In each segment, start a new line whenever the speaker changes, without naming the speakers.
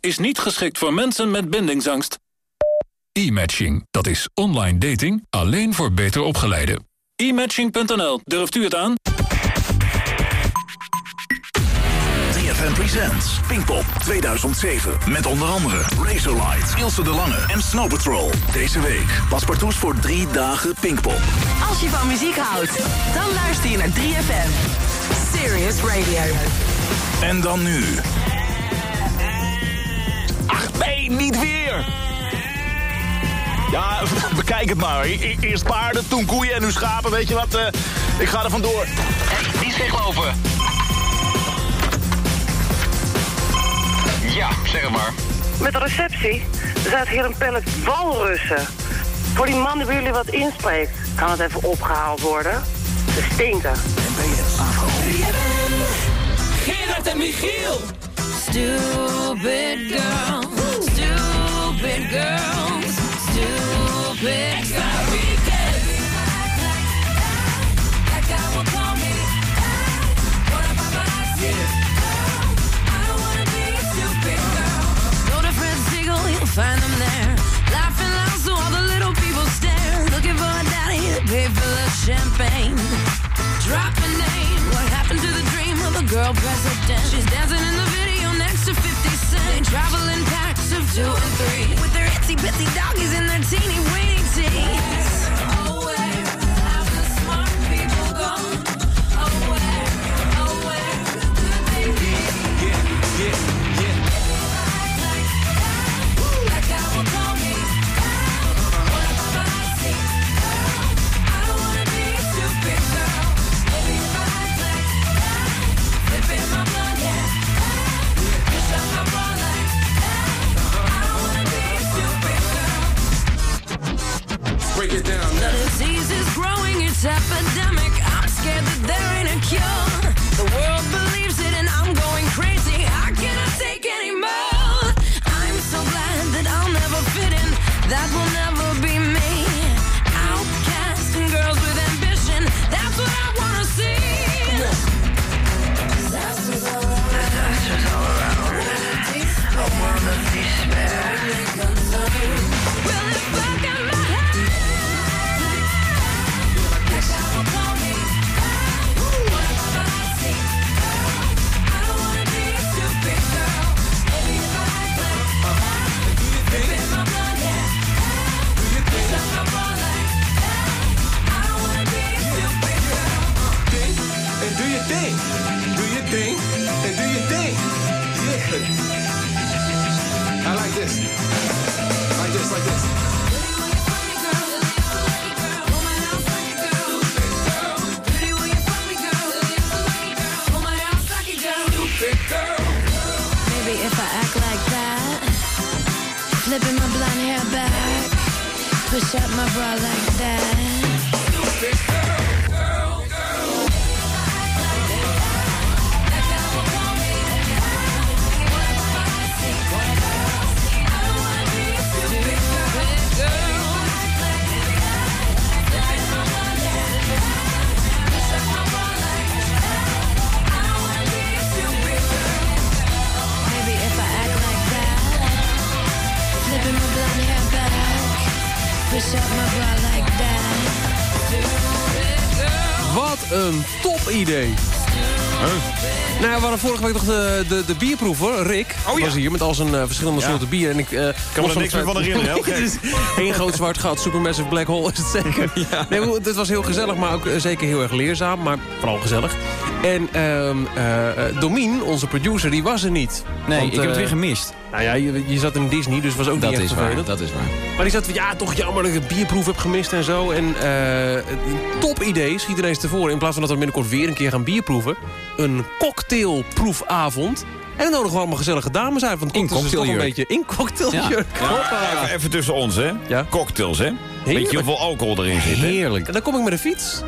is niet geschikt voor mensen met bindingsangst. E-matching, dat is online dating alleen voor beter opgeleiden. E-matching.nl, durft u het aan?
3FM Presents Pinkpop 2007. Met onder andere Razorlight, Ilse de Lange en Snow Patrol. Deze week paspartouts voor drie dagen Pinkpop.
Als je van muziek houdt, dan luister je naar 3FM. Serious Radio.
En dan nu...
Ach nee, niet weer! Ja, bekijk het maar. E- Eerst paarden, toen koeien en nu schapen. Weet je wat? eh, ik ga er vandoor. Hé, die is weglopen. Ja, zeg het maar.
Met de receptie. Er staat hier een pallet walrussen. Voor die man die jullie wat inspreekt. Kan het even opgehaald worden? Ze stinken.
Gerard en Michiel. Stupid girl, stupid girls, stupid girl. Find them there, laughing loud so all the little people stare. Looking for a daddy to pay for the champagne. Drop a name. What happened to the dream of a girl president? She's dancing They travel in packs of two and three. With their itsy bitsy doggies and their teeny weeny teeth.
Nou, we hadden vorige week nog de, de, de bierproever. Rick
Oh ja.
was hier met al zijn eh, verschillende
Ja.
soorten bier. En ik eh,
kan me er niks meer van herinneren, heel gek.
Eén groot zwart gat, supermassive black hole is het zeker. Nee, hoe- het was heel gezellig, maar ook eh, zeker heel erg leerzaam. Maar vooral gezellig. En ehm eh, eh, Domien, onze producer, die was er niet.
Nee,
Want,
ik heb het
eh,
weer gemist.
Nou ja, je, je zat in Disney, dus was ook
Dat
niet echt
is waar, dat is waar.
Maar die zat van, ja, toch jammer dat ik een bierproef heb gemist en zo. En eh, een top idee, schiet ineens tevoren. In plaats van dat we binnenkort weer een keer gaan bierproeven. Een cocktailproefavond. En dan nodigen we allemaal gezellige dames uit. Want
In
cocktails is toch een beetje in cocktailjurk. Hoppa.
Even, even tussen ons, hè.
Ja.
Cocktails, hè. Weet je hoeveel alcohol erin zit, hè?
Heerlijk.
En dan kom ik met de fiets.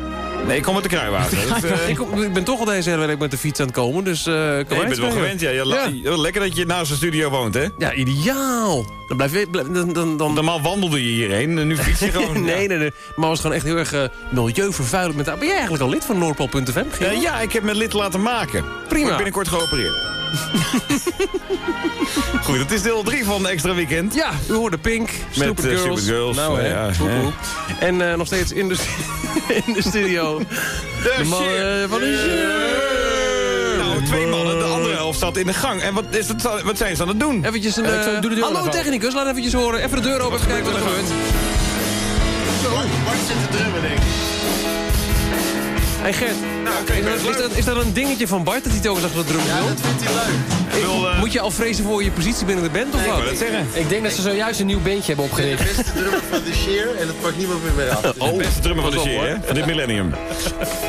Nee, ik kom met de kruiwagen. Eh,
Ik, kom- ik ben toch al deze hele week met de fiets aan het komen. Dus kan
nee, je bent wel gewend, ja. Je
Ja.
Lekker dat je naast de studio woont, hè.
Ja, ideaal. Dan blijf je... Dan, dan, dan,
Normaal wandelde je hierheen en nu fiets je gewoon.
nee, nee, nee. Maar was gewoon echt heel erg eh, milieuvervuilend. Met, ben jij eigenlijk al lid van Noordpol.fm?
Ja. Eh, ja, ik heb mijn lid laten maken.
Prima.
Wordt binnenkort geopereerd.
Goed, het is deel 3 van Extra Weekend.
Ja, u hoorde Pink, Stupid
eh,
Girls. Nou,
eh,
hè,
ja, hè.
poep. En eh, nog steeds in de, in de studio. De, man eh, van de show.
Nou, twee mannen, de andere helft zat in de gang. En wat, is het, wat zijn ze aan het doen?
Eventjes een...
Eh,
eh,
doe de deur
hallo
even
technicus, laat eventjes horen. Even de deur open, even kijken wat er gebeurt.
Bart zit te drummen, denk ik.
Hey Gert,
Nou,
is, dat, is,
leuk.
dat, is dat een dingetje van Bart dat hij telkens achter de drum
Ja,
wil?
dat vindt hij leuk.
Ik wil, eh,
Moet je al vrezen voor je positie binnen de band of
Ik
wat?
dat zeggen.
Ik denk dat ze zojuist een nieuw beentje hebben
Ik ben de
opgericht.
beste drummer van de Sheer en dat pakt niemand meer bij af. Dus
De beste drummer van de shit, hè? Van dit millennium.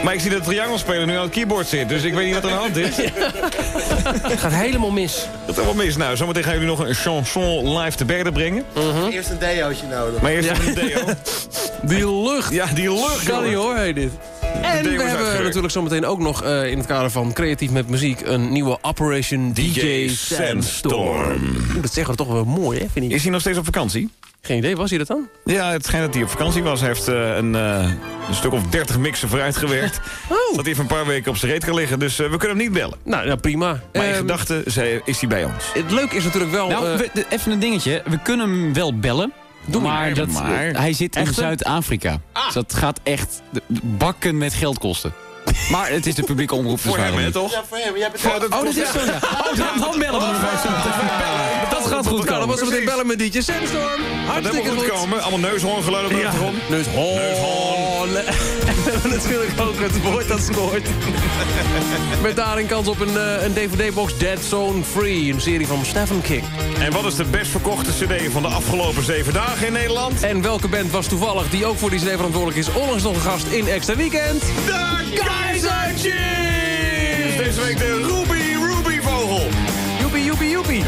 Maar ik zie dat de triangelspeler nu aan het keyboard zit. Dus ik weet niet wat er aan de hand is.
Het gaat helemaal mis.
Dat is wel mis. Nou, zometeen gaan jullie nog een chanson live te berden brengen.
Eerst een deootje nodig.
Maar eerst een deo.
Die lucht.
Ja, die lucht.
Kan niet hoor, hey, dit. En we hebben
uitgewerkt.
natuurlijk zometeen ook nog eh, in het kader van creatief met muziek... een nieuwe Operation DJ,
DJ
Sandstorm. Oeh, Dat zeggen we toch wel mooi, hè, vind ik.
Is hij nog steeds op vakantie?
Geen idee, was hij dat dan?
Ja, het schijnt dat hij op vakantie was. Hij heeft eh, een, eh, een stuk of 30 mixen vooruitgewerkt.
Oh.
Dat hij even een paar weken op zijn reet kan liggen. Dus we kunnen hem niet bellen.
Nou, ja, prima.
Maar in
Ehm,
gedachten is hij bij ons.
Het leuke is natuurlijk wel...
Nou,
eh,
we- even een dingetje. We kunnen hem wel bellen.
Doe maar.
maar, dat,
Maar-
hij zit in? Zuid-Afrika. Dus dat gaat echt bakken met geld kosten. Maar het is de publieke omroep. dus
Voor hem,
waarom
hè,
niet?
toch?
Ja, voor hem. Jij bent
Ja, dat
Oh, dat is zo. ja. Oh, dan, dan bellen we hem vijf Dat gaat goed
nou, dan
komen.
was meteen bellen met DJ Sandstorm.
Dat
Hartstikke
helemaal goed
goed.
komen. Allemaal neushoorngeluiden op de achtergrond.
neus hoorn. En we hebben natuurlijk ook het woord dat scoort. Met daarin kans op een, eh, een DVD-box Dead Zone Free. Een serie van Stephen King.
En wat is de best verkochte cd van de afgelopen zeven dagen in Nederland?
En welke band was toevallig, die ook voor die CD verantwoordelijk is... onlangs nog een gast in Extra Weekend?
De Kaiser Chiefs! Deze week de Ruby Ruby Vogel.
Joepie, joepie, joepie.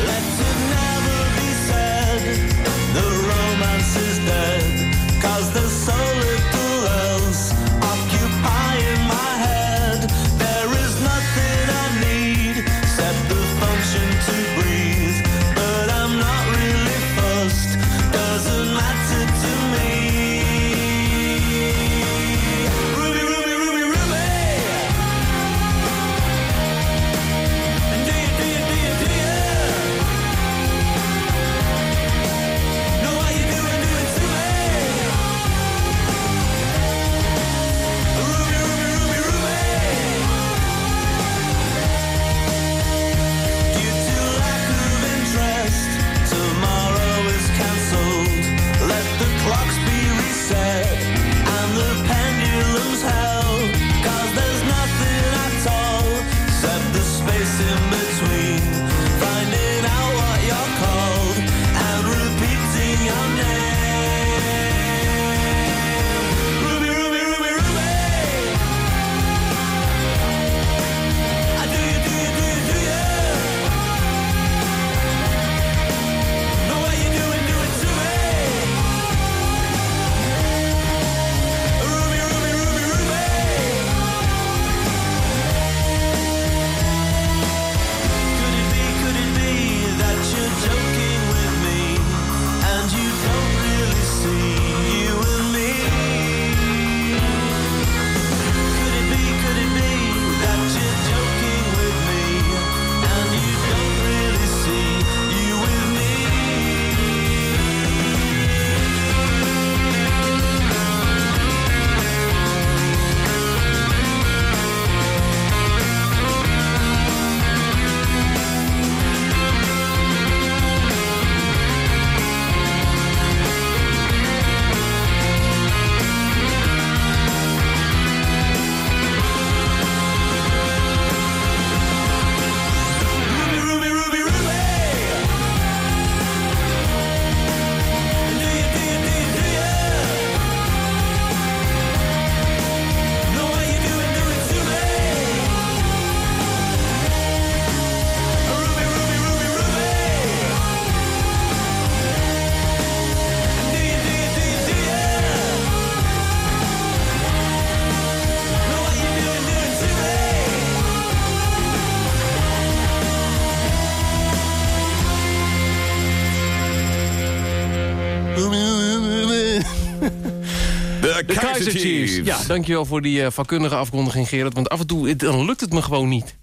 Chiefs. Ja, dankjewel voor die eh, vakkundige afkondiging, Gerard. Want af en toe het- dan lukt het me gewoon niet.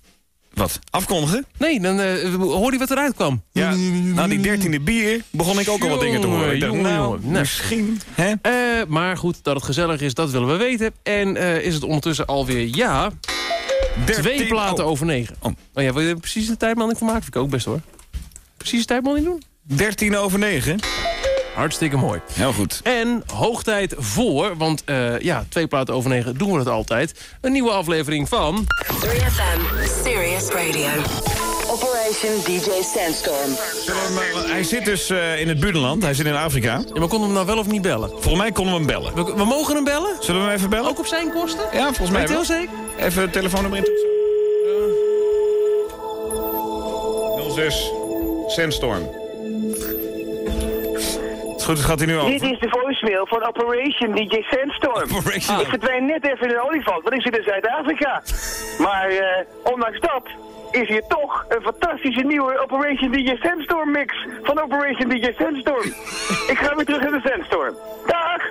Wat? Afkondigen?
Nee, dan eh, hoor je wat eruit kwam.
Ja, na die dertiende bier begon ik ook al wat dingen te horen. Dacht, nou,
jongen.
misschien, hè?
Eh, maar goed, dat het gezellig is, dat willen we weten. En eh, is het ondertussen alweer, ja, twee platen over negen. Oh. ja, wil je precies de tijdmelding van maken? Vind ik ook best hoor. Precies de tijdmelding doen?
13 over 9.
Hartstikke mooi.
Heel goed.
En hoog tijd voor, want eh, ja, twee platen over negen doen we het altijd. Een nieuwe aflevering van...
3FM, Serious Radio. Operation DJ Sandstorm.
Hij zit dus eh, in het buurland, hij zit in Afrika.
Ja, maar konden we hem nou wel of niet bellen?
Volgens mij konden we hem bellen.
We, we mogen hem bellen?
Zullen we hem even bellen?
Ook op zijn kosten?
Ja, volgens mij
heel zeker?
Even het telefoonnummer in. 06 Sandstorm. Goed, is, gaat hij nu over.
Dit is de voicemail van Operation DJ Sandstorm.
Operation.
Ik verdwijn net even in een olifant, want ik zit in Zuid-Afrika. Maar eh, ondanks dat is hier toch een fantastische nieuwe Operation DJ Sandstorm mix van Operation DJ Sandstorm. ik ga weer terug in de Sandstorm. Dag!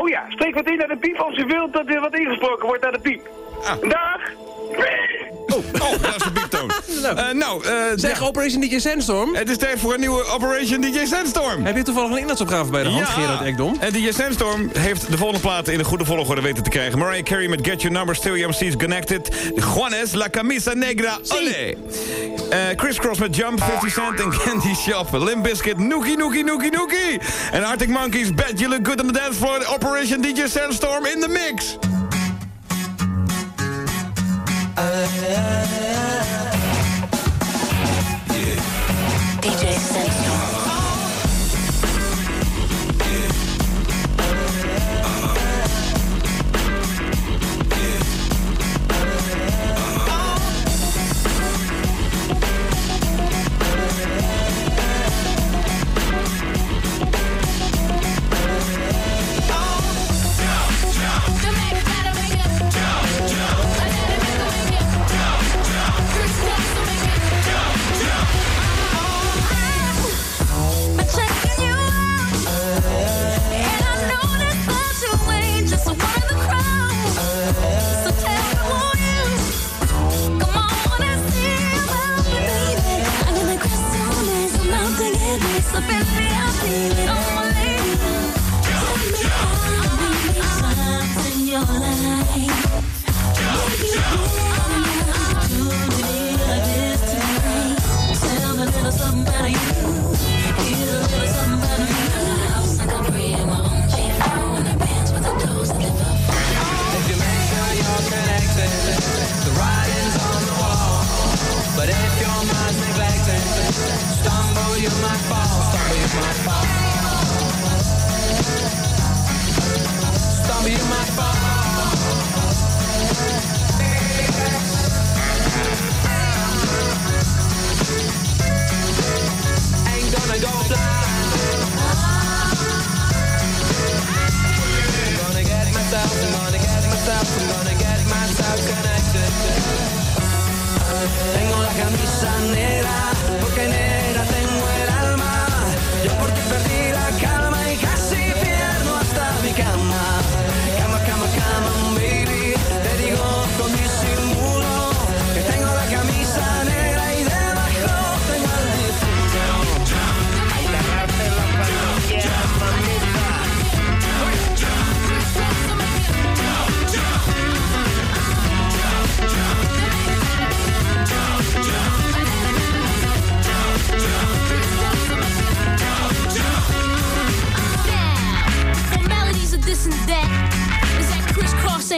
Oh ja, steek wat in naar de piep als u wilt dat er wat ingesproken wordt naar de piep. Dag!
Oh, oh, dat is de Eh, nou, eh,
Zeg, Operation DJ Sandstorm.
Het is tijd voor een nieuwe Operation DJ Sandstorm.
Heb je toevallig een inhoudsopgave bij de hand, Gerard Ekdom?
En DJ Sandstorm heeft de volgende platen in de goede volgorde weten te krijgen. Mariah Carey met Get Your Number, Stereo MC's Connected. Juanes, La Camisa Negra, Ole. Eh Chris Cross met Jump, 50 Cent en Candy Shop. Limp Bizkit, Nookie Nookie Nookie Nookie. En Arctic Monkeys, Bet You Look Good on the Dance Floor. Operation DJ Sandstorm in the mix.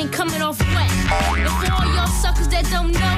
Ain't coming off wet. And for all y'all suckers that don't know,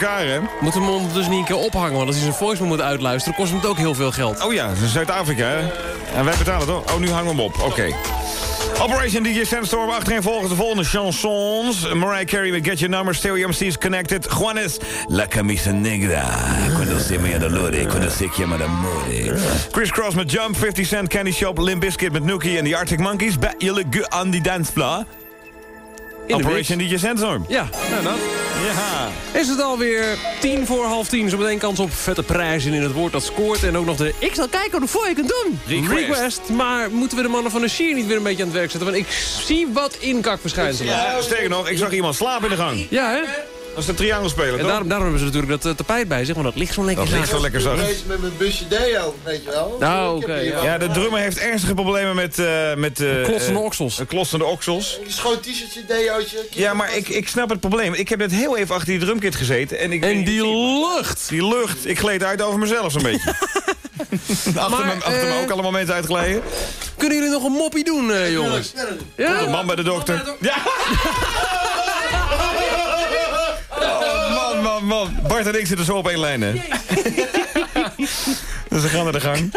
elkaar, hè?
Moeten we hem ondertussen niet een keer ophangen, want als hij zijn voicemail moet uitluisteren, kost hem het ook heel veel geld.
Oh ja, Zuid-Afrika, hè? En wij betalen toch? Oh, nu hangen we hem op. Oké. Operation DJ Sandstorm, achterin volgens de volgende chansons. Mariah Carey met Get Your Number, Stereo MC's Connected. Juanes, La Camisa Negra. Cuando se me dolore, cuando se llama d'amore. Chris Cross met Jump, 50 Cent, Candy Shop, Limp Bizkit met Nookie en The Arctic Monkeys. Bet je look good on the dance floor.
De
Operation DJ Sandstorm.
Ja, nou dat.
Ja.
Is het alweer tien voor half tien. Zo meteen kans op vette prijzen in het woord dat scoort. En ook nog de ik zal kijken hoe voor je kunt doen.
Request.
Maar moeten we de mannen van de Sheer niet weer een beetje aan het werk zetten? Want ik zie wat inkakverschijnselen.
Ja, sterker nog, ik zag iemand slapen in de gang.
Ja, hè?
Dat is de triangelspeler,
En daarom, daarom hebben ze natuurlijk dat eh, tapijt bij zich. Want dat ligt zo lekker
Dat ligt zo lekker zacht.
Race met mijn busje deo, weet je wel.
Nou,
Ik
oké, ja.
Ja, de drummer heeft ernstige problemen met... eh met eh,
Klotsende oksels.
klotsende oksels.
Een schoon t-shirtje, deootje.
Ja, maar ik, ik snap het probleem. Ik heb net heel even achter die drumkit gezeten. En, ik,
En die lucht.
Die lucht. Ik gleed uit over mezelf zo'n beetje. achter
Maar,
me, achter me
eh,
ook allemaal mensen uitglijden.
Kunnen jullie nog een moppie doen, eh, jongens?
Komt een man bij de dokter. Ja! man. Bart en ik zitten zo op één lijn, hè? dus we gaan naar de gang.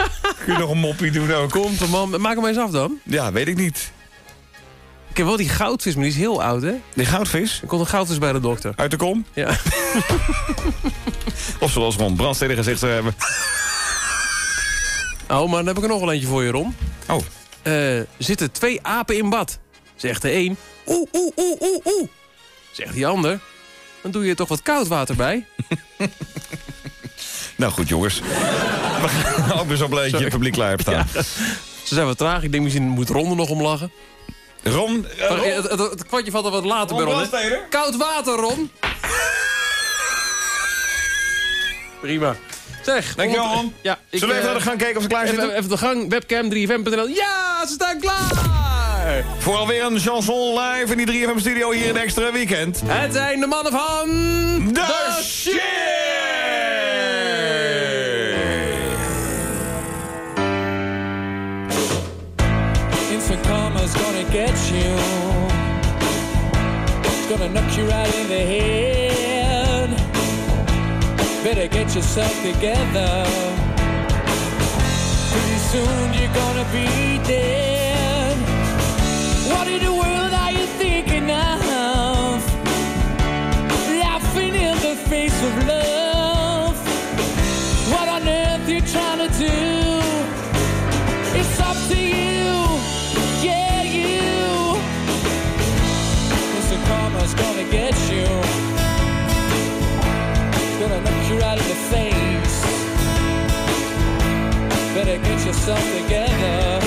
Kun je nog een moppie doen ook?
Komt man. Maak hem eens af dan.
Ja, weet ik niet.
Ik heb wel die goudvis, maar die is heel oud, hè?
Die goudvis?
Er komt een goudvis bij de dokter.
Uit de kom?
Ja.
Of zoals Ron brandsteden gezicht zou hebben.
Oh, maar dan heb ik er nog wel eentje voor je, Ron.
Oh.
Eh, zitten twee apen in bad. Zegt de een. Oeh, oeh, oeh, oeh, oeh. Zegt die ander. Dan doe je er toch wat koud water bij.
Nou goed, jongens. We gaan ook weer zo'n blij dat je het publiek klaar hebt staan.
Ze zijn wat traag. Ik denk misschien moet Ron er nog om lachen.
Ron, eh, Ron?
het, het, het kwartje valt er wat later
Ron
bij Ron. Koud water, Ron. Prima. Zeg.
Ron.
Ja, ik,
Zullen we even
eh,
naar de gang kijken of ze klaar
even,
zitten?
even de gang, webcam 3fm.nl. Ja, ze staan klaar!
Voor alweer een chanson live in die 3FM studio hier in Extra Weekend.
Het zijn de mannen van...
De Shit!
Karma's gonna get you. It's gonna knock you right in the head. Better get yourself together. Pretty soon you're gonna be dead. What in the world yourself together.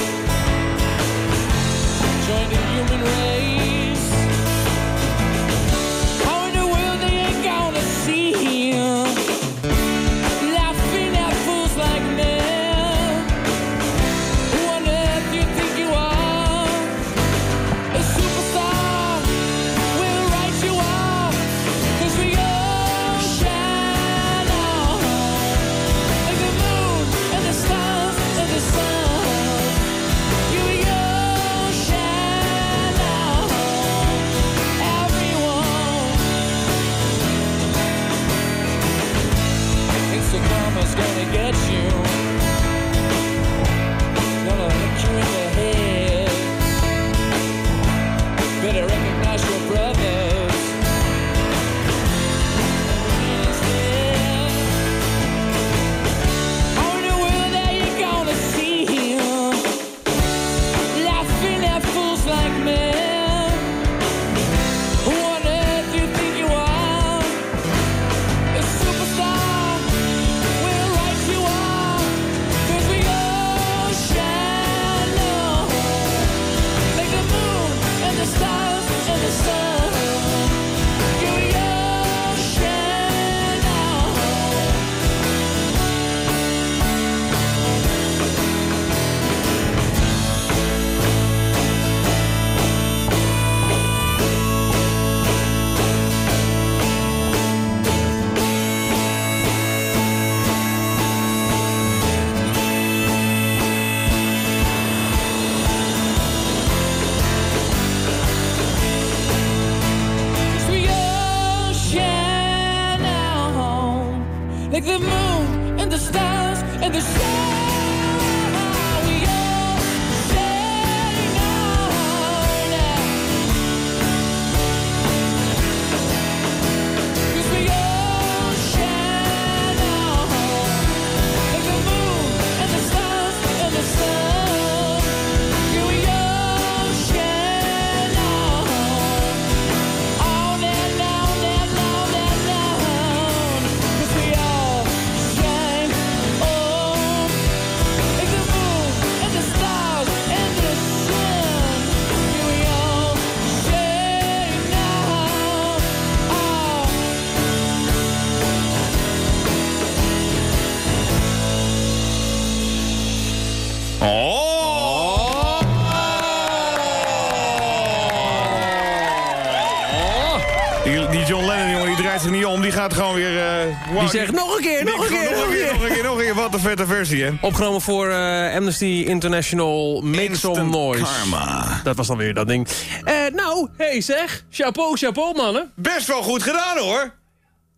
Zegt nog een keer, nog een keer,
nog een keer, nog een keer, nog een keer. Wat een vette versie, hè?
Opgenomen voor eh, Amnesty International Make Some Noise.
karma.
Dat was dan weer dat ding. Eh, nou, hey zeg. Chapeau, chapeau, mannen.
Best wel goed gedaan, hoor.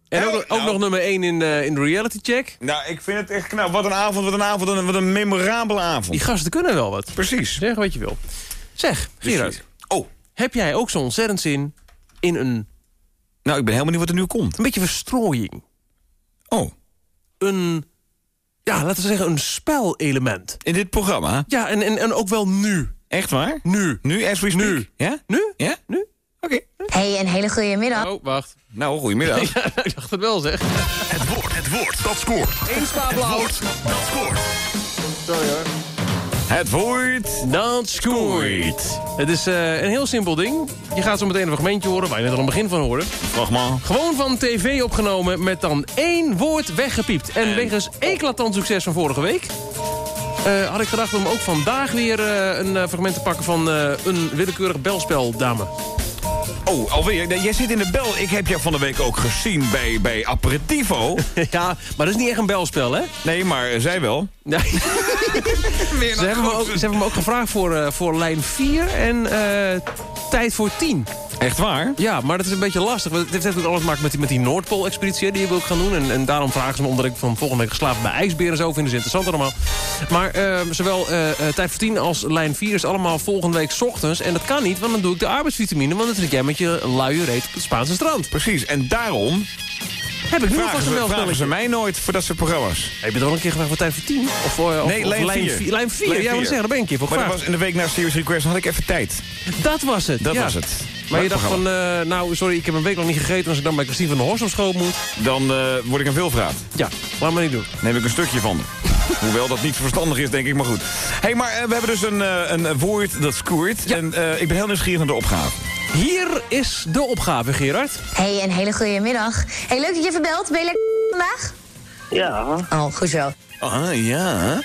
En ook, ook
nou.
nog nummer 1 in, eh, in de reality check.
Nou, ik vind het echt knap. Wat een avond, wat een avond, en wat een memorabele avond.
Die gasten kunnen wel wat.
Precies.
Zeg wat je wil. Zeg, Gerard.
Oh.
Heb jij ook zo ontzettend zin in een...
Nou, ik ben helemaal niet wat er nu komt.
Een beetje verstrooiing.
Oh.
Een... Ja, laten we zeggen een spelelement.
In dit programma?
Ja, en, en, en ook wel nu.
Echt waar?
Nu.
Nu, as we speak?
Nu.
Ja?
Nu?
Ja?
Nu?
Oké.
Hey, een hele goede middag.
Oh, wacht.
Nou, goedemiddag.
Ja, ik dacht het wel, zeg.
Het woord, het woord, dat scoort.
Eén spaarblauw.
Woord, dat scoort.
Sorry hoor.
Het woord...
Dat scoort. Het is eh, een heel simpel ding. Je gaat zo meteen een fragmentje horen, waar je net al een begin van hoorde.
Fragment.
Gewoon van tv opgenomen met dan één woord weggepiept. En wegens eclatant succes van vorige week... eh, had ik gedacht om ook vandaag weer eh, een fragment te pakken van een willekeurig belspel, dame.
Oh, alweer. Jij zit in de bel. Ik heb jou van de week ook gezien bij, bij Aperitivo.
ja, maar dat is niet echt een belspel, hè?
Nee, maar zij wel.
Nee. ze, hebben me ook, ze hebben me ook gevraagd voor, eh, voor lijn 4 en eh, tijd voor 10.
Echt waar?
Ja, maar dat is een beetje lastig. want Het heeft natuurlijk alles te maken met die, met die Noordpool-expeditie... die we ook gaan doen. En, en daarom vragen ze me omdat ik van volgende week geslapen bij ijsberen... en zo vinden ze interessant allemaal. Maar eh, zowel eh, eh, tijd voor 10 als lijn 4 is allemaal volgende week 's ochtends. En dat kan niet, want dan doe ik de arbeidsvitamine... want dan trek jij met je luie reet op het Spaanse strand.
Precies, en daarom
Heb ik nu
vragen
alvast
vragen ze mij nooit voor dat soort programma's.
Heb je er al een keer gevraagd voor tijd voor 10? Of, voor, of,
Nee,
of
lijn
lijn
4.
4? Lijn 4, ja, wat zeggen, daar ben ik een keer voor
Maar dat was in de week na Serious Request had ik even tijd.
Dat was het,
Dat
ja.
was het.
Maar je dacht van, eh, nou, sorry, ik heb een week lang niet gegeten... als ik dan bij Christine van der Horst op school moet.
Dan eh, word ik een veelvraat.
Ja, laat maar niet doen.
Neem ik een stukje van. Hoewel dat niet verstandig is, denk ik, maar goed. Hé, hey, maar eh, we hebben dus een, eh, een woord dat scoort. En eh, ik ben heel nieuwsgierig naar de opgave.
Hier is de opgave, Gerard.
Hey, een hele goede middag. Hey, leuk dat je even belt. Ben je lekker vandaag?
Ja.
Oh, goed zo.
Ah, ja.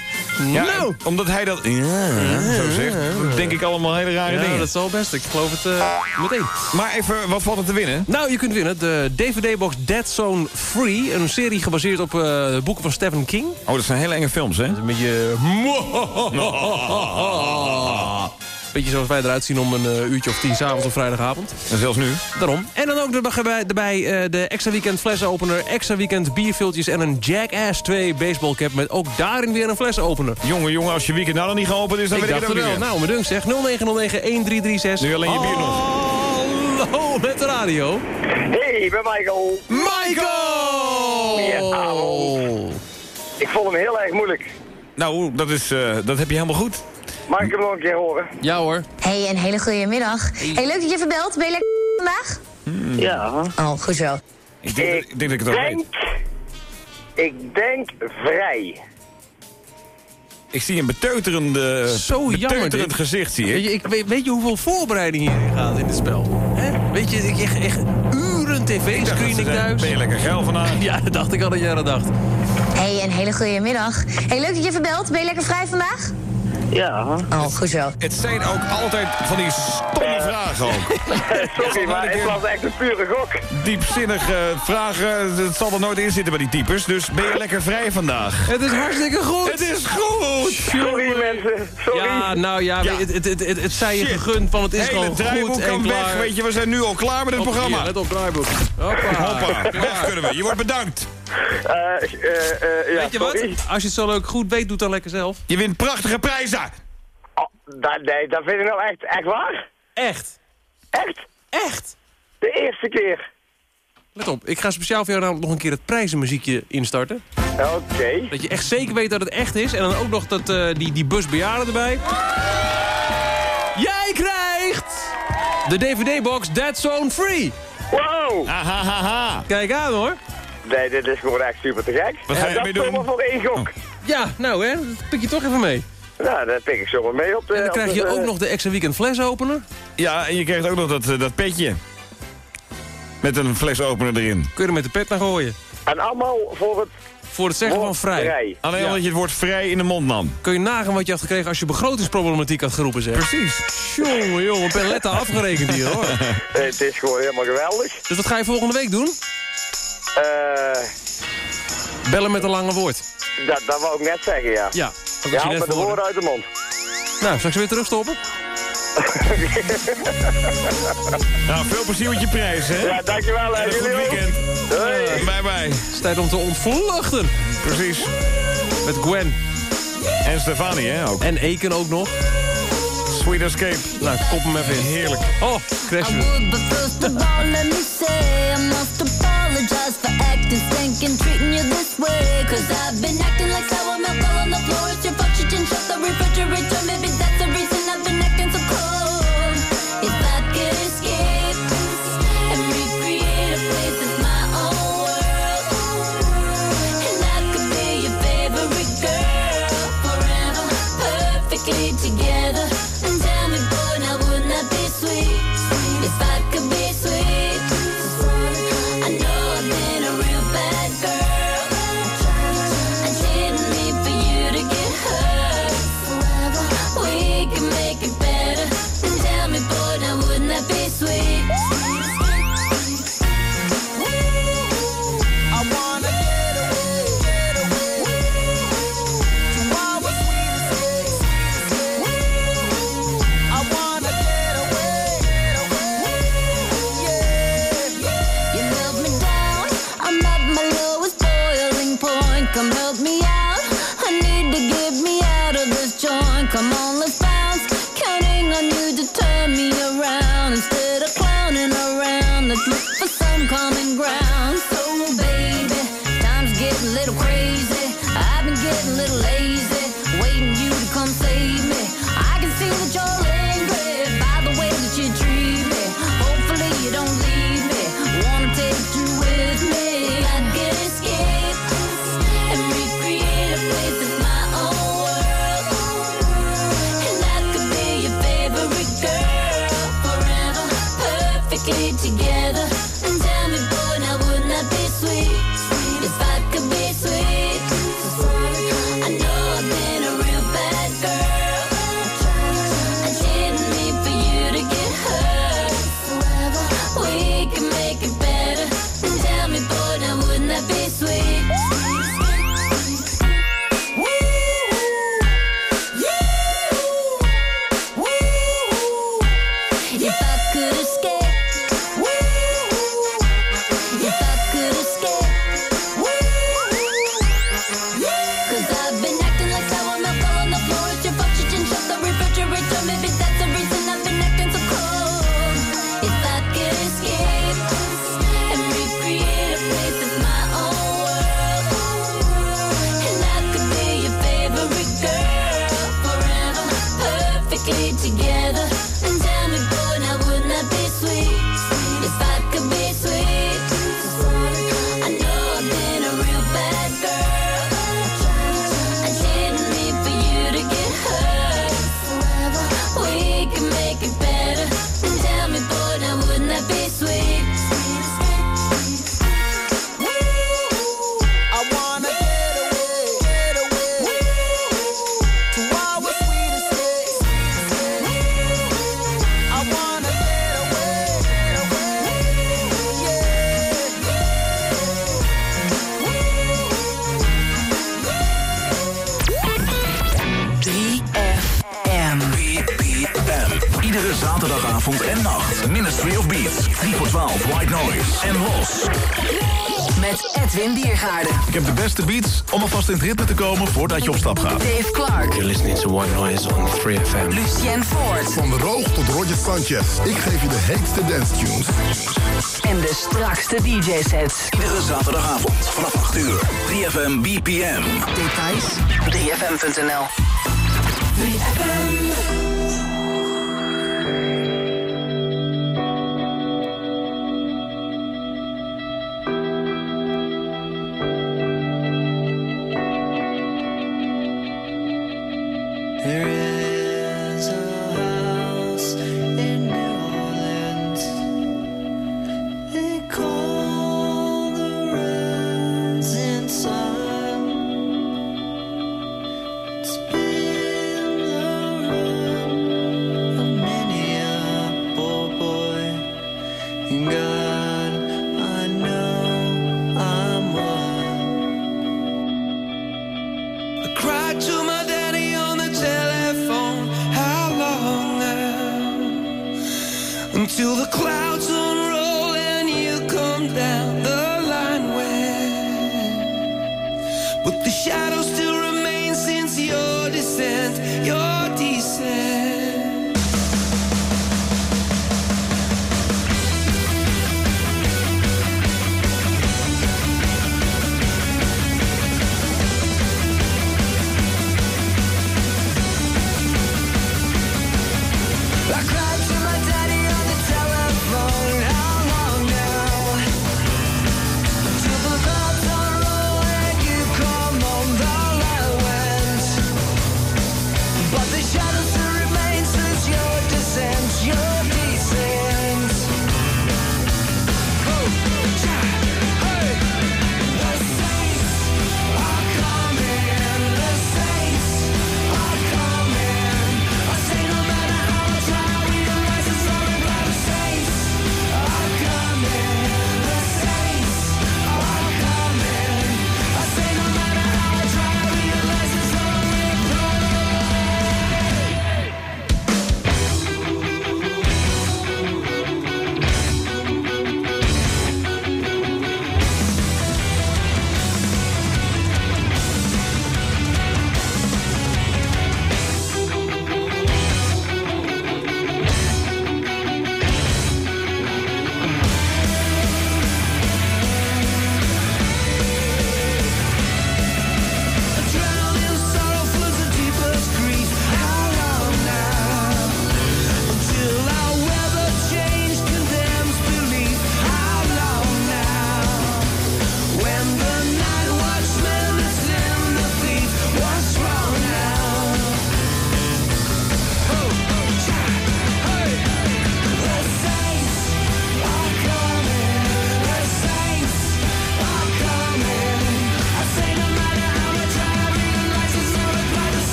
Ja,
Nou.
omdat hij dat ja, zo zegt, denk ik allemaal hele rare
Ja,
dingen.
dat zal best. Ik geloof het meteen.
Maar even, wat valt er te winnen?
Nou, je kunt winnen de DVD-box Dead Zone Free. Een serie gebaseerd op de boeken van Stephen King.
Oh, dat zijn hele enge films, hè?
Een beetje... Beetje zoals wij eruit zien om een eh, uurtje of tien s'avonds op vrijdagavond.
En zelfs nu.
Daarom. En dan ook erbij, erbij eh, de extra weekend flesopener, extra weekend bierviltjes en een Jackass 2 baseballcap met ook daarin weer een flesopener.
Jongen, jongen, als je weekend nou nog niet geopend is, dan
ik
weet ik het ook
wel. Nou, mijn dunk zeg 0909 1336.
Nu alleen je bier nog.
Hallo, met de radio.
Hey, ik ben Michael.
Michael!
Goedenavond. Ik vond hem heel erg moeilijk.
Nou, dat, is, eh, dat heb je helemaal goed.
Mag ik hem nog een keer horen?
Ja hoor.
Hey, een hele goede middag. Hey. leuk dat je even belt. Ben je lekker vandaag?
Ja.
Oh, goed zo.
Ik denk, dat- ik denk dat ik het al weet.
denk, ik denk vrij.
Ik zie een beteuterende,
Zo jammer
beteuterend
dit.
gezicht, zie
Weet je, ik weet, weet je hoeveel voorbereiding hierin gaat in het spel? Hè? Weet je, ik echt, echt uren tv-screening thuis.
Ben je lekker geil vandaag?
Ja, dat dacht ik al dat jij dat dacht.
Hey, een hele goede middag. Hey, leuk dat je even belt. Ben je lekker vrij vandaag?
Ja.
Oh, goed zo.
Het zijn ook altijd van die stomme vragen ook.
Sorry, maar het was echt een pure gok.
Diepzinnige vragen, het zal er nooit in zitten bij die types. Dus ben je lekker vrij vandaag?
Het is hartstikke goed.
Het is goed!
Sorry mensen, sorry.
Ja, nou ja,
Ja.
Het, het, het, het, het zij je
Shit.
gegund, van het is
Hele
gewoon
draaiboek
goed en
kan
klaar.
weg, weet je. We zijn nu al klaar met het
Op,
programma.
hier, let op, draaiboek. Hoppa.
Hoppa, weg kunnen we. Je wordt bedankt.
Eh, eh, eh, ja,
Weet je
sorry.
wat? Als je het zo leuk goed weet, doe het dan lekker zelf.
Je wint prachtige prijzen.
Oh, dat, nee, dat vind ik nou echt, echt waar?
Echt.
Echt?
Echt.
De eerste keer.
Let op, ik ga speciaal voor jou namelijk nog een keer het prijzenmuziekje instarten.
Oké.
Dat je echt zeker weet dat het echt is. En dan ook nog dat, eh, die, die bus bejaarden erbij. Jij krijgt de DVD-box Dead Zone Free.
Wow!
Ahahaha.
Kijk aan hoor.
Nee, dit is gewoon echt super te gek.
Wat ga je
dat
ermee doen?
zomaar voor één gok.
Ja, nou hè, dat pik je toch even mee.
Nou, dat pik ik zomaar mee op de...
En dan krijg
de-
je ook nog de extra weekend flesopener.
Ja, en je krijgt ook nog dat, eh, dat petje. Met een flesopener erin.
Kun je er met de pet naar gooien.
En allemaal voor het...
Voor het zeggen van vrij.
vrij.
Alleen
Ja.
omdat je het woord vrij in de mond nam.
Kun je nagaan wat je had gekregen als je begrotingsproblematiek had geroepen zeg.
Precies.
Jongen, jongen, per letter afgerekend hier hoor.
Het is gewoon helemaal geweldig.
Dus wat ga je volgende week doen?
Eh,
Bellen met een lange woord.
dat, dat wou ik net zeggen, ja.
Ja, dat
Ja,
was je
met de woorden uit de mond.
Nou, zal ik ze weer terugstoppen?
Nou, veel plezier met je prijs, hè?
Ja, dankjewel. hè.
En een goed
Jullie ook.
weekend.
Doei.
Bye bye.
Het is tijd om te ontvluchten.
Precies.
Met Gwen.
En Stefanie, hè, ook.
En Eken ook nog.
Sweet Escape.
Nou, kop hem even in.
Heerlijk.
Oh, crashen.
Acting stinking, treating you this way. Cause I've been acting like sour
Noise en Los.
Met Edwin Diergaarden.
Ik heb de beste beats om alvast in het ritme te komen voordat je op stap gaat.
Dave Clark.
You're listening to White Noise on 3FM.
Lucien Ford.
Van de Roog tot Roger Sanchez. Ik geef je de heetste dance tunes.
En de strakste DJ sets.
Iedere zaterdagavond vanaf 8 uur. 3FM BPM.
Details 3FM.nl 3FM.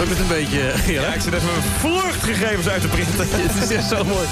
Ook het een beetje...
Ja, ik zit even mijn vluchtgegevens uit te printen.
Het is echt zo mooi.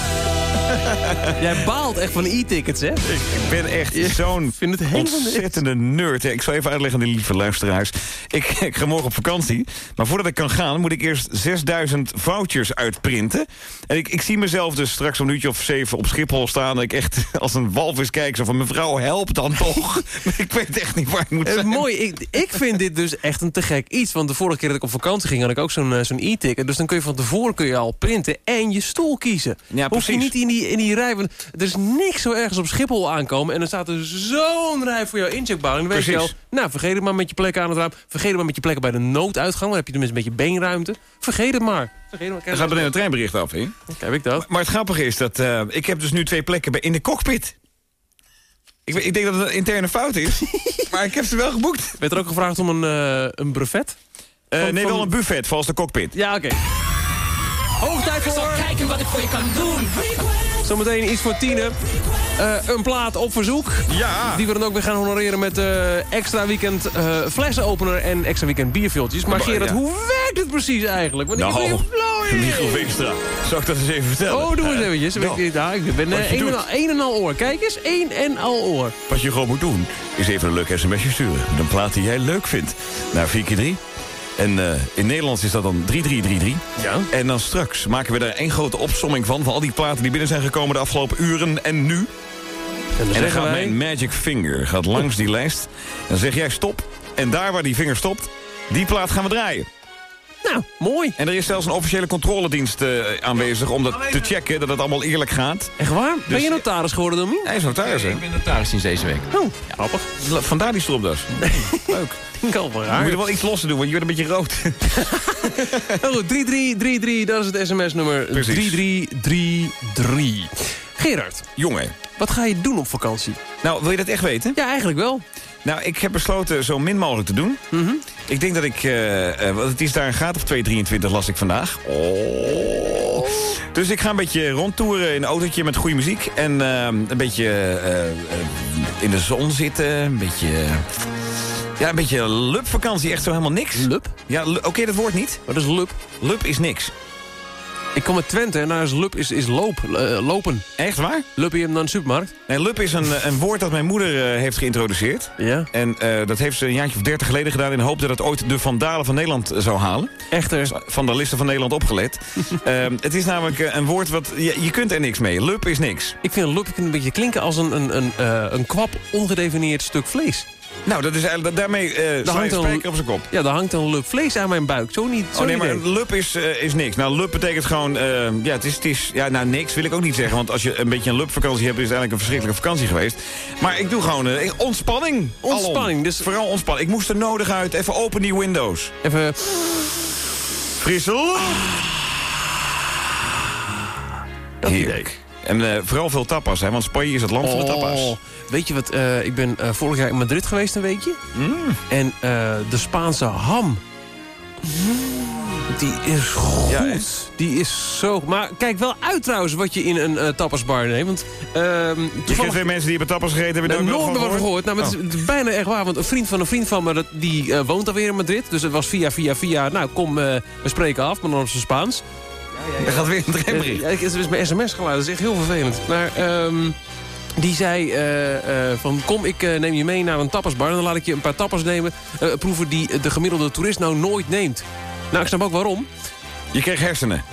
Jij baalt echt van e-tickets, hè?
Ik ben echt zo'n
vind het helemaal
ontzettende nerd. Ja, ik zal even uitleggen aan de lieve luisteraars. Ik, ik ga morgen op vakantie. Maar voordat ik kan gaan, moet ik eerst 6000 vouchers uitprinten. En ik, ik zie mezelf dus straks om een uurtje of zeven op Schiphol staan. Dat ik echt als een walvis kijk. Zo van, mevrouw, help dan toch. ik weet echt niet waar ik moet
Eh,
zijn.
mooi, ik, ik vind dit dus echt een te gek iets. Want de vorige keer dat ik op vakantie ging, had ik ook zo'n eh, zo'n e-ticket. Dus dan kun je van tevoren kun je al printen en je stoel kiezen.
Ja,
Hoef je niet in die, in die rij. Want er is niks zo ergens op Schiphol aankomen. En dan staat er zo'n rij voor jouw incheckbar. En dan weet je al, nou, vergeet het maar met je plekken aan het raam. Vergeet het maar met je plekken bij de nooduitgang. Dan heb je tenminste een beetje beenruimte. Vergeet het maar. Vergeet het maar.
Er gaat meteen een treinbericht af, hè?
Heb ik dat?
Maar het grappige is dat eh, ik heb dus nu twee plekken bij, in de cockpit. Ik, ik denk dat het een interne fout is, maar ik heb ze wel geboekt.
Werd er ook gevraagd om een, eh, een brevet?
Eh,
Van-
nee,
van-
wel een buffet, zoals de cockpit.
Ja, oké. Hoog tijd voor...
Kijken wat ik voor je kan doen.
Zometeen iets voor tienen. Eh, een plaat op verzoek.
Ja.
Die we dan ook weer gaan honoreren met eh, extra weekend eh flessenopener en extra weekend bierviltjes. Maar
Maar,
Gerard,
ja.
hoe werkt het precies eigenlijk? Want ik
Nou,
flauw idee.
Michiel Veenstra. Zal ik dat eens even vertellen?
Oh, doe eens eventjes.
nou,
Ik, ja, ik ben
wat je
een, en
doet.
al, een en al oor. Kijk eens, één en al oor.
Wat je gewoon moet doen, is even een leuk sms'je sturen. Met een plaat die jij leuk vindt. Naar 4x3. En eh, in Nederlands is dat dan 3333.
Ja.
En dan straks maken we daar één grote opsomming van... van al die platen die binnen zijn gekomen de afgelopen uren en nu.
En dan,
En dan
zeggen
gaat
wij...
mijn magic finger gaat langs die lijst. En dan zeg jij stop. En daar waar die vinger stopt, die plaat gaan we draaien.
Nou, mooi.
En er is zelfs een officiële controledienst eh, aanwezig... om dat te checken, dat het allemaal eerlijk gaat.
Echt waar? ben
Dus-
je notaris geworden, Domien?
Hij is notaris, hè?
Ik ben notaris sinds deze week.
Oh, grappig.
Vandaar die stropdas. Leuk.
Ik kan wel
Je
raar.
moet er wel iets losser doen, want je wordt een beetje rood.
Nou goed, 3333, dat is het sms-nummer.
Precies.
3333. Gerard,
Jongen.
wat ga je doen op vakantie?
Nou, wil je dat echt weten?
Ja, eigenlijk wel.
Nou, ik heb besloten zo min mogelijk te doen. Ik denk dat ik... want het is daar een graad of 2,23 las ik vandaag. Oh. Dus ik ga een beetje rondtoeren in een autootje met goede muziek. En eh, een beetje in de zon zitten. Een beetje... ja, een beetje lup-vakantie. Echt zo helemaal niks.
Lup?
Ja, oké, dat woord niet.
Wat is lup?
Lup is niks.
Ik kom uit Twente en daar is lup is, is loop, eh, lopen.
Echt waar?
Lup je hem naar de supermarkt?
Nee, lup is een, een woord dat mijn moeder eh, heeft geïntroduceerd.
Ja.
En eh, dat heeft ze een jaartje of dertig geleden gedaan... in de hoop dat het ooit de Vandalen van Nederland zou halen.
Echter.
Vandalisten van Nederland opgelet. Ehm, het is namelijk een woord wat... Je, je kunt er niks mee. Lup is niks.
Ik vind lup een beetje klinken als een, een, een, een kwap ongedefinieerd stuk vlees.
Nou, dat is eigenlijk, daarmee eh
hangt
de
een-
spijker op zijn kop.
Ja, daar hangt een lup vlees aan mijn buik. Zo niet. Zo
Oh nee, maar een lup is, eh, is niks. Nou, lup betekent gewoon... eh, ja, het is, het is... Ja, nou, niks wil ik ook niet zeggen. Want als je een beetje een lupvakantie hebt... is het eigenlijk een verschrikkelijke vakantie geweest. Maar ik doe gewoon eh, ontspanning.
Ontspanning, dus-
Vooral ontspanning. Ik moest er nodig uit. Even open die windows.
Even...
Frisse lucht.
Dat
Heerlijk. En eh, vooral veel tapas, hè, want Spanje is het land van de tapas.
Weet je wat, eh, ik ben eh, vorig jaar in Madrid geweest een weekje.
Mm.
En eh, de Spaanse ham. Die is goed.
Ja,
die is zo... Maar kijk wel uit trouwens wat je in een eh, tapasbar neemt. Want
kent
toevallig...
mensen die hebben tapas gegeten, hebben
Nee,
er nooit
meer van gehoord. Nou, maar het, is,
Oh.
het is bijna echt waar. Want een vriend van een vriend van me, dat, die woont alweer in Madrid. Dus het was via, via, via. Nou, kom, we spreken af, maar dan op zijn Spaans.
Er gaat weer een treinbericht.
Ja, het is mijn sms-geluid, dat is echt heel vervelend. Maar ehm, die zei eh, eh, van kom, ik eh, neem je mee naar een tapasbar... en dan laat ik je een paar tapas nemen, proeven die de gemiddelde toerist nou nooit neemt. Nou, ik snap ook waarom.
Je kreeg hersenen.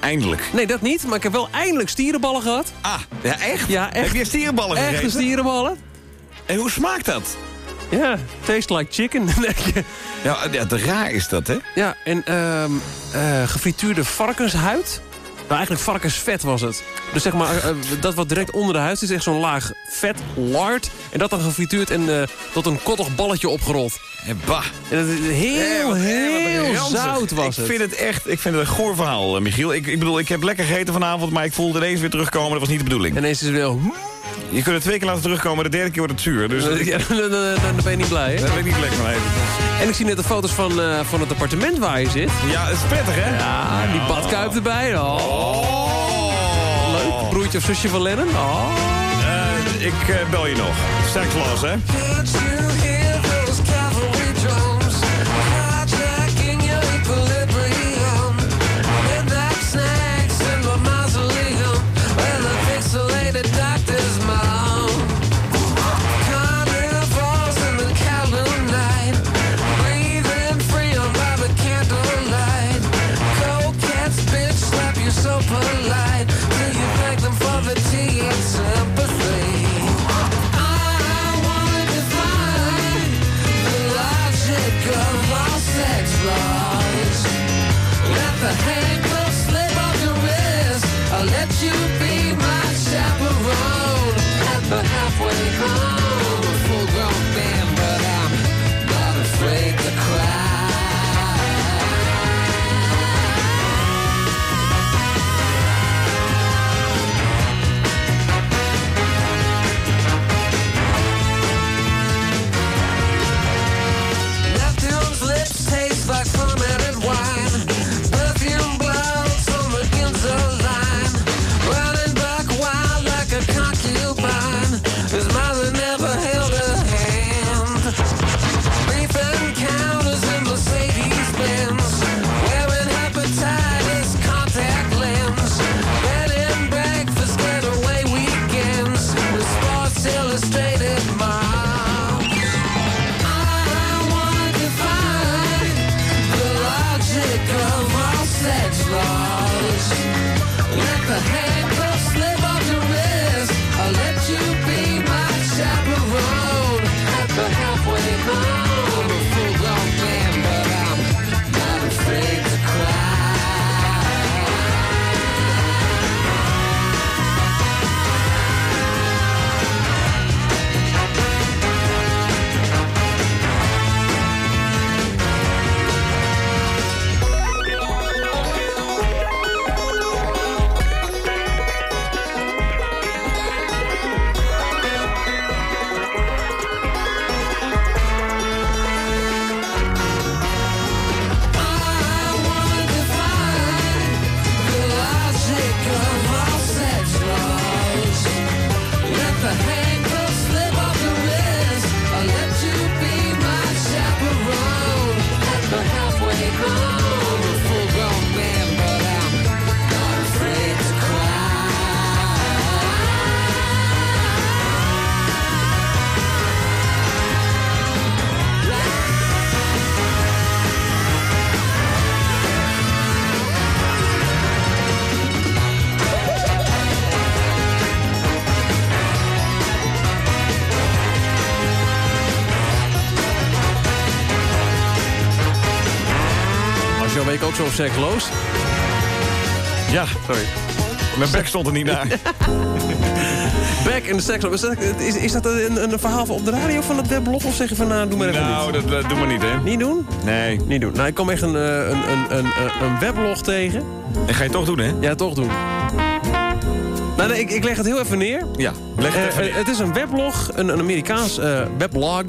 Eindelijk.
Nee, dat niet, maar ik heb wel eindelijk stierenballen gehad.
Ah, ja, echt?
Ja, echt.
Heb je stierenballen
Echte
gegeten?
stierenballen.
En hoe smaakt dat?
Ja, taste like chicken.
Ja, ja te raar is dat, hè?
ja, en ehm eh, gefrituurde varkenshuid. Nou, eigenlijk varkensvet was het. Dus zeg maar, eh, dat wat direct onder de huid is, echt zo'n laag vet, lard. En dat dan gefrituurd en eh, tot een kottig balletje opgerold.
En bah.
En dat is heel,
Eh, eh,
heel zout was
ik
het.
Vind het echt, ik vind het een goor verhaal, eh, Michiel. Ik, ik bedoel, ik heb lekker gegeten vanavond, maar ik voelde ineens weer terugkomen. Dat was niet de bedoeling.
En ineens is het wel...
Je kunt het twee keer laten terugkomen, de derde keer wordt het zuur. Dus
Ja, dan, dan- dan ben je niet blij, hè?
daar ben ik niet lekker mee.
En ik zie net de foto's van, eh, van het appartement waar je zit.
Ja, het is prettig, hè?
Ja, die badkuip erbij. Oh. Leuk, broertje of zusje van Lennon. Oh.
Eh, ik eh, bel je nog. Straks los, hè?
Sekloos?
Ja, sorry. Mijn bek stond er niet naar.
Back in the sex is dat, is, is dat een, een verhaal van op de radio van het weblog? Of zeg je van, nou, doe maar even
Nou,
niet?
dat, dat doen we niet, hè?
Niet doen?
Nee.
Niet doen. Nou, ik kwam echt een, eh, een, een, een, een- weblog tegen.
En ga je toch doen, hè?
Ja, toch doen. Nou, nee, ik, ik leg het heel even neer.
Ja, leg het
Eh,
even
eh,
neer.
het is een weblog, een, een Amerikaans eh, weblog...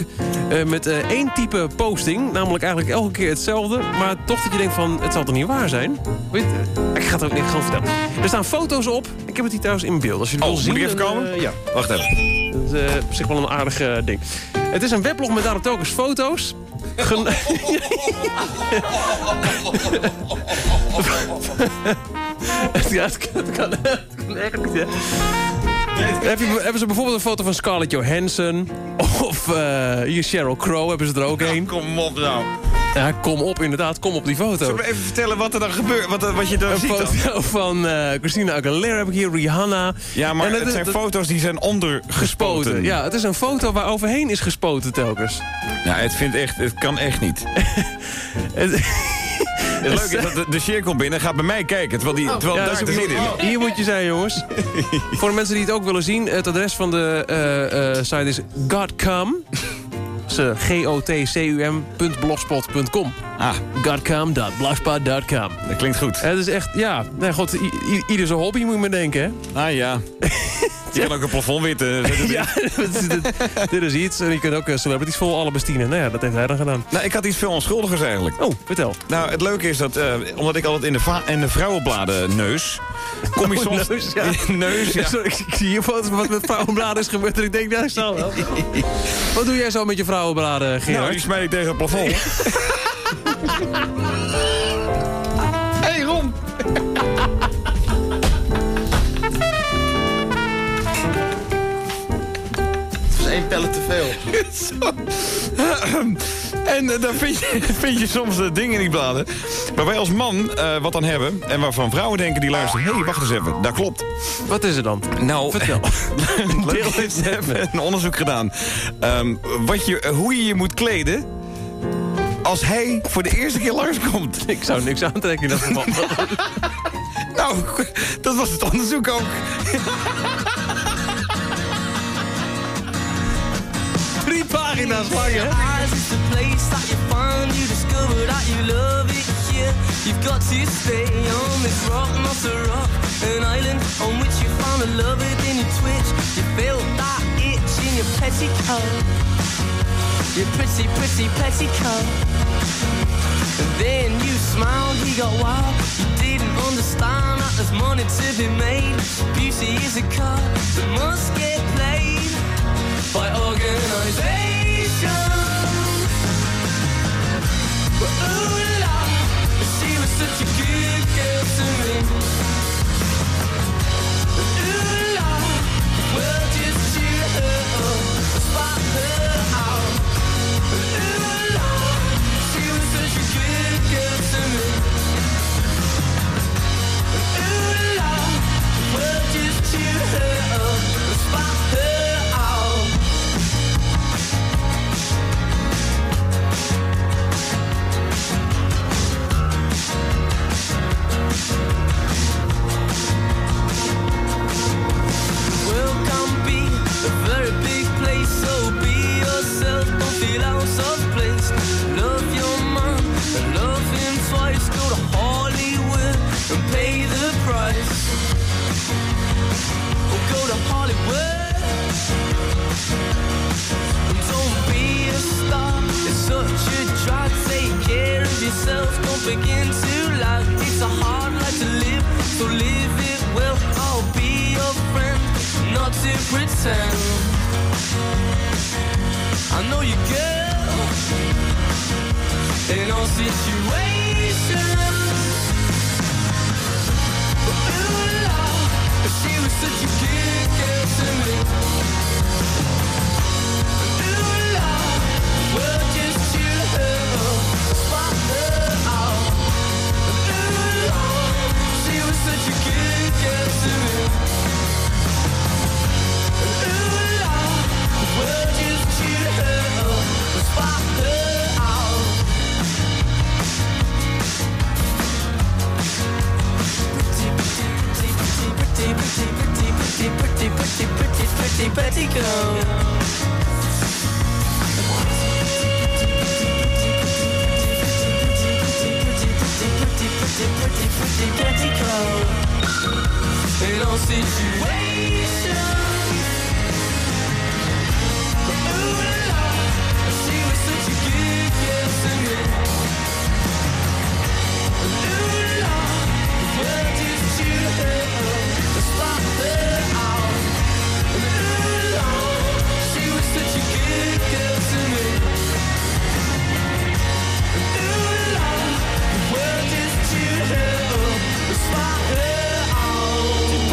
met één type posting. Namelijk eigenlijk elke keer hetzelfde. Maar toch dat je denkt van, het zal toch niet waar zijn? Weet je, ik ga het ook niet gewoon vertellen. Er staan foto's op. Ik heb het hier trouwens in beeld. Als je het
Oh, moet
zien...
ik even komen?
ja.
Wacht even.
Dat is op zich wel een aardig ding. Het is een weblog met daarop telkens foto's. Gen- ja, het kan, het kan, echt niet, hè. Heb je, hebben ze bijvoorbeeld een foto van Scarlett Johansson? Of hier Sheryl Crow hebben ze er ook een.
Kom op nou.
Ja, kom op, inderdaad. Kom op die foto.
Zullen we even vertellen wat er dan gebeurt? Wat, er- wat je dan
Een
ziet dan?
foto van eh, Christina Aguilera heb ik hier, Rihanna.
Ja, maar
En
het zijn foto's die zijn ondergespoten.
Gespoten. Ja, het is een foto waar overheen is gespoten telkens.
Ja, het vindt echt, het kan echt niet.
Het-
Het leuke is dat de, de cirkel binnen gaat bij mij kijken, terwijl, die, terwijl
Ja,
daar te zien is.
Hier moet je zijn, jongens. Voor de mensen die het ook willen zien, het adres van de eh, eh, site is godcom. Eh, G-O-T-C-U-M.blogspot.com.
Ah.
Godcom.blogspot.com.
Dat klinkt goed.
Het is echt, ja, nee, god, ieder zijn hobby moet je maar denken, hè?
Ah ja. Je kan ook een plafond witten.
ja, dit, dit- dit is iets. En je kunt ook eh, celebrities vol alle bestienen. Nou ja, dat heeft hij dan gedaan.
Nou, ik had iets veel onschuldigers eigenlijk.
Oh, vertel.
Nou, het leuke is dat, eh, omdat ik altijd in de, in de vrouwenbladen neus... Kom je
Oh,
soms...
neus, ja.
neus, ja.
Sorry, ik, zie hier foto's van wat met vrouwenbladen is gebeurd. En ik denk, nou, zal wel. Wat doe jij zo met je vrouwenbladen, Gerard?
Nou, die smijt ik tegen het plafond.
hey, Ron!
Één pellet te veel.
En eh, dan vind je, vind je soms eh, dingen in die bladen... waar wij als man eh, wat aan hebben... en waarvan vrouwen denken die luisteren... hé, hey, wacht eens even, dat klopt.
Wat is er dan?
Nou,
Vertel.
leuk is, hebben een onderzoek gedaan. Ehm, wat je, hoe je je moet kleden... als hij voor de eerste keer langskomt.
Ik zou niks aantrekken in dat geval.
nou, dat was het onderzoek ook.
Drie pagina's lang, hè?
Ours is the place that you find, you discover that you love it here. You've got to stay on this rock, not a rock, an island on which you found a love it, then you twitch. You feel that itch in your petticoat, your pretty, pretty petticoat. And then you smiled, he got wild. You didn't understand that there's money to be made. Beauty is a card that must get played by organization. But ooh la, she was such a good girl to me. But, Ooh begin to lie. It's a hard life to live, so live it well. I'll be your friend, not to pretend. I know you girl in all situations. Ooh, Lord, she was such a good girl to me. pretty, pretty, pretty, pretty girl l'on situé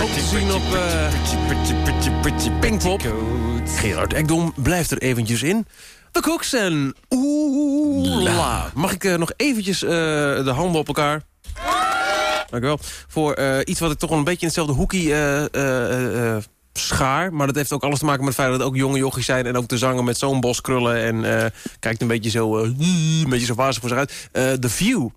Ook te zien op eh Pinkpop. Gerard Ekdom blijft er eventjes in. De Cooks en Oeh la. Mag ik eh, nog eventjes eh, de handen op elkaar? Dank u wel. Voor iets wat ik toch wel een beetje in hetzelfde hoekie schaar. Maar dat heeft ook alles te maken met het feit dat het ook jonge jochies zijn... en ook te zangen met zo'n bos krullen. En kijkt een beetje zo, een beetje zo wazig voor zich uit. The View.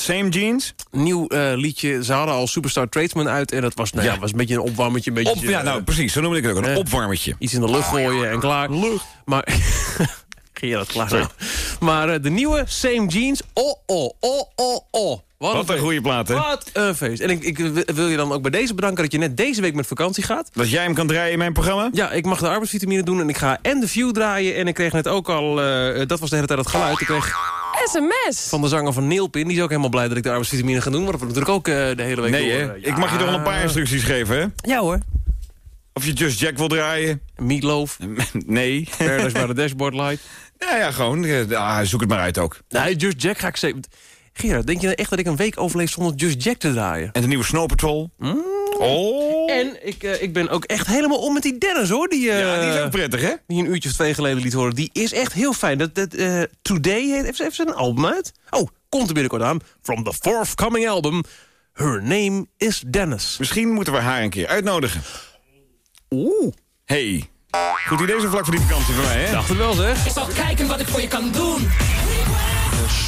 Same Jeans?
Nieuw eh, liedje. Ze hadden al Superstar Tradesman uit. En dat was, nou ja, was een beetje een opwarmetje. Een beetje,
Op, ja, nou
eh,
precies, zo noemde ik het ook. Een opwarmertje.
Iets in de lucht gooien en klaar. Lucht. Maar... Gerard, klaar. Maar eh, de nieuwe Same Jeans. Oh, oh, oh, oh, oh.
Wat een goede plaat, hè?
Wat een feest. En ik, ik wil je dan ook bij deze bedanken dat je net deze week met vakantie gaat.
Dat jij hem kan draaien in mijn programma?
Ja, ik mag de arbeidsvitamine doen en ik ga en de View draaien. En ik kreeg net ook al, eh, dat was de hele tijd het geluid. Ik kreeg
SMS.
van de zanger van Neelpin. Die is ook helemaal blij dat ik de arbeidsvitamine ga doen. Maar dat wordt natuurlijk ook eh, de hele week
Nee,
door.
hè? Ik mag je toch wel een paar instructies geven, hè?
Ja hoor.
Of je Just Jack wil draaien?
Meatloaf.
nee.
Paradise by the Dashboard Light.
Ja, ja, gewoon. eh, ah, zoek het maar uit ook.
Nee, Just Jack ga ik zeker... Gerard, denk je nou echt dat ik een week overleef zonder Just Jack te draaien?
En de nieuwe Snow Patrol. Oh.
En ik, eh, ik ben ook echt helemaal om met die Dennis, hoor. Die, eh,
Ja, die is ook prettig, hè?
Die een uurtje of twee geleden liet horen. Die is echt heel fijn. Dat, dat, eh, Today heeft, heeft, heeft ze een album uit. Oh, komt er binnenkort aan. From the forthcoming album. Her name is Dennis.
Misschien moeten we haar een keer uitnodigen.
Oeh.
Hey. Goed idee zo vlak voor die vakantie voor mij, hè?
Dacht het wel, zeg.
Ik zal kijken wat ik voor je kan doen.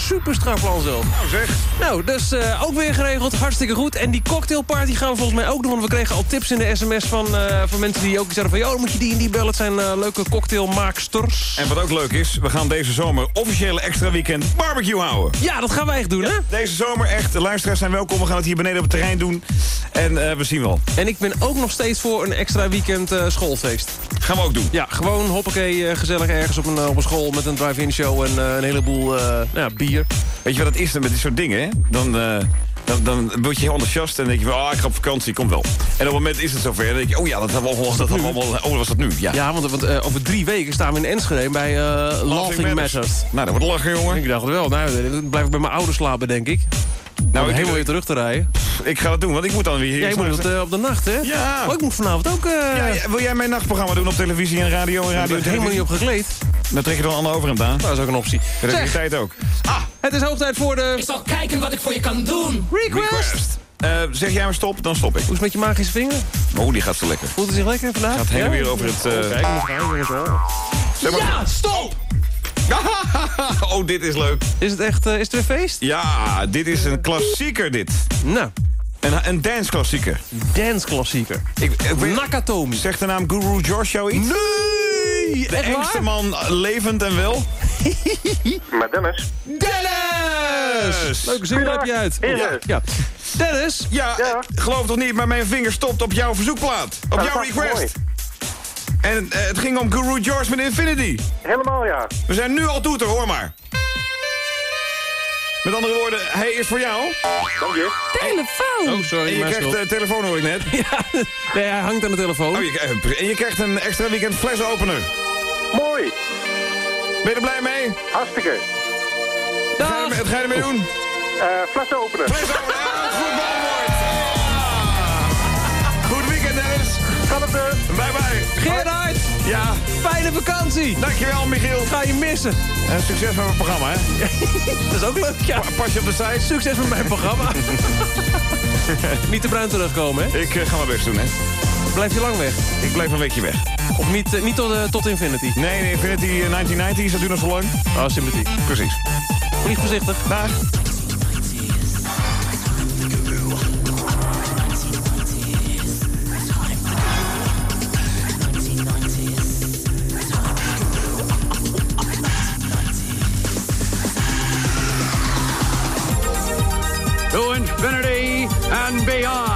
Super strak plan zelf.
Nou zeg.
Nou, dus eh, ook weer geregeld. Hartstikke goed. En die cocktailparty gaan we volgens mij ook doen. Want we kregen al tips in de sms van, eh, van mensen die ook zeiden van... joh, moet je die en die bellen. Het zijn eh, leuke cocktailmaaksters.
En wat ook leuk is, we gaan deze zomer officiële extra weekend barbecue houden.
Ja, dat gaan wij echt doen, hè?
Deze zomer echt, de luisteraars zijn welkom. We gaan het hier beneden op het terrein doen. En we zien wel.
En ik ben ook nog steeds voor een extra weekend schoolfeest.
Gaan we ook doen.
Ja, gewoon hoppakee, gezellig ergens op een, op een school met een drive-in show en een heleboel nou ja, bier.
Weet je wat het is met dit soort dingen, hè? Dan, eh, dan, dan word je heel enthousiast en denk je van... ah, ik ga op vakantie, kom wel. En op het moment is het zover. Dan denk je, oh ja, dat hebben we allemaal... Dat hebben we allemaal oh, was dat nu? Ja.
Ja, want, want eh, over drie weken staan we in Enschede bij eh Laughing Matters.
Nou, dat wordt lachen, jongen.
Ik dacht het wel. Nou, dan blijf ik bij mijn ouders slapen, denk ik. Nou,
ik-
helemaal weer terug te rijden.
Ik ga dat doen, want ik moet dan weer hier...
Jij moet het op de nacht, hè?
Ja.
Oh, ik moet vanavond ook...
Ja, wil jij mijn nachtprogramma doen op televisie en radio en radio?
ben ik helemaal niet op gekleed.
Dan trek je dan een ander overhemd aan.
Nou, dat is ook een optie. Zeg,
tijd ook. Ah,
het is hoog tijd voor de...
Ik zal kijken wat ik voor je kan doen.
Request!
Eh, zeg jij maar stop, dan stop ik.
Hoe is het met je magische vinger?
Oh, die gaat zo lekker.
Voelt het zich lekker vandaag?
Gaat heen en
Ja?
weer over het... eh,
Oh, Kijk,
zeg
Ja, stop!
oh, dit is leuk.
Is het echt, eh, is het weer feest?
Ja, dit is een klassieker, dit.
Nou,
Een, een danceklassieker.
danceklassieker.
Ik, ik weet,
Nakatomi.
zegt de naam Guru Josh jou iets?
Nee!
De engste man levend en wel.
Maar Dennis,
Dennis!
Leuke zin heb je uit. Ja. Dennis,
Ja,
Ja.
geloof toch niet, maar mijn vinger stopt op jouw verzoekplaat. Op
dat
jouw
is
request. En eh, het ging om Guru George met Infinity.
helemaal ja.
We zijn nu al toeter, hoor maar. Met andere woorden, hij is voor jou.
Dank je.
Telefoon!
Oh, sorry,
En je krijgt de telefoon hoor ik net.
Nee, hij hangt aan de telefoon.
Oh, je, eh, en je krijgt een extra weekend flesenopener.
Mooi.
Ben je er blij mee?
Hartstikke.
Wat ga je, ermee- wat ga je ermee doen?
Eh flessen openen.
Flesenopener,
Gerard!
Ja,
Fijne vakantie!
dankjewel Michiel.
Ga je missen.
En succes met mijn programma, hè.
Dat is ook leuk, ja.
Pa- Pas je op de site.
Succes met mijn programma. niet te bruin terugkomen, hè?
Ik eh, ga mijn best doen, hè.
Blijf je lang weg?
Ik blijf een weekje weg.
Of niet, eh, niet tot, eh, tot Infinity?
Nee, nee, Infinity eh, 1990, dat duurt nog zo lang.
Oh, sympathie.
Precies.
Vlieg voorzichtig.
Dag.
And beyond.